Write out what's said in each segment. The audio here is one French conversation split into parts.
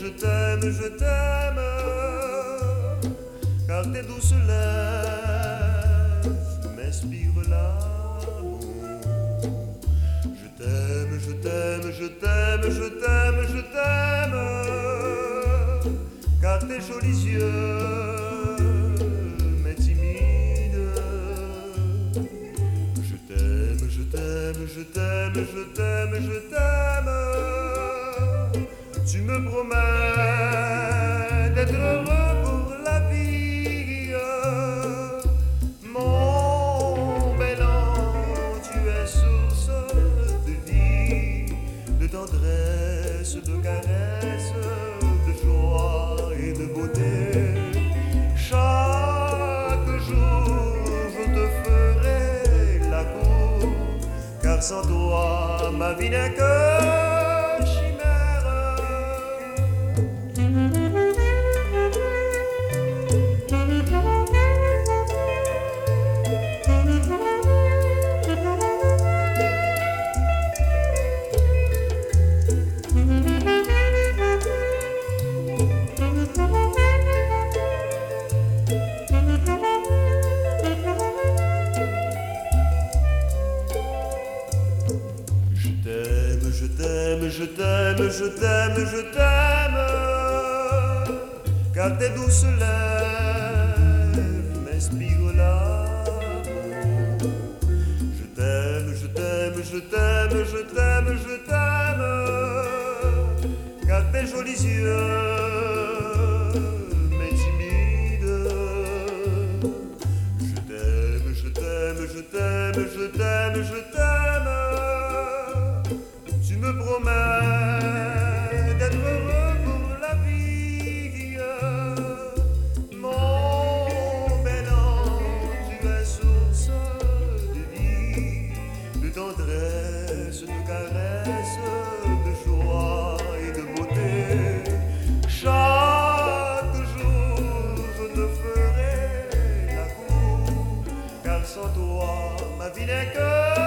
je t'aime, je t'aime, car tes douces lèvres m'inspirent l'amour. Je t'aime, je t'aime, je t'aime, je t'aime, je t'aime, car tes jolis yeux m'intimident. Je t'aime, je t'aime, je t'aime, je t'aime, je t'aime. Tu me promets d'être heureux pour la vie. Mon bel ange, tu es source de vie, de tendresse, de caresse, de joie et de beauté. Chaque jour, je te ferai la cour, car sans toi, ma vie n'est que je t'aime, je t'aime, je t'aime, car tes douces lèvres m'inspirent l'amour. Je t'aime, je t'aime, je t'aime, je t'aime, je t'aime, car tes jolis yeux m'intimident. Je t'aime, je t'aime, je t'aime, je t'aime, je t'aime. Sans toi, ma vie n'est que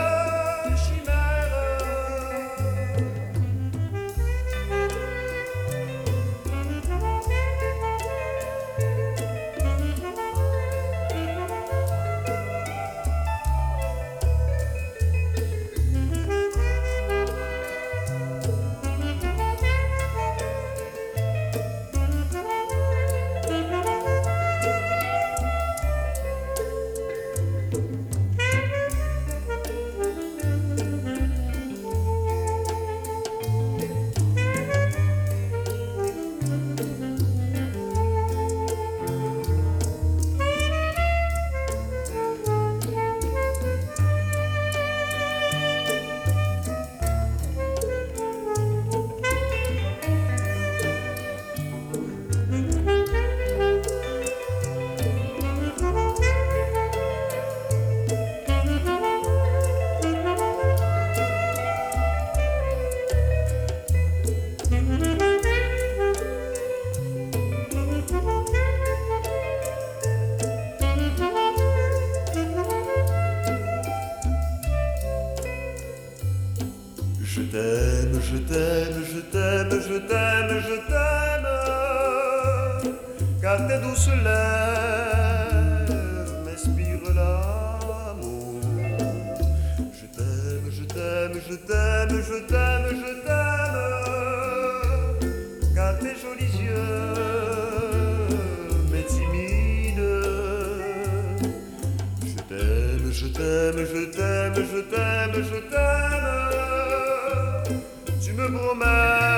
Je t'aime, je t'aime, je t'aime, je t'aime, je t'aime, car tes douces lèvres m'inspirent l'amour. Je t'aime, je t'aime, je t'aime, je t'aime, je t'aime, car tes jolis yeux m'intimident. Je t'aime, je t'aime, je t'aime, je t'aime, je t'aime. 我们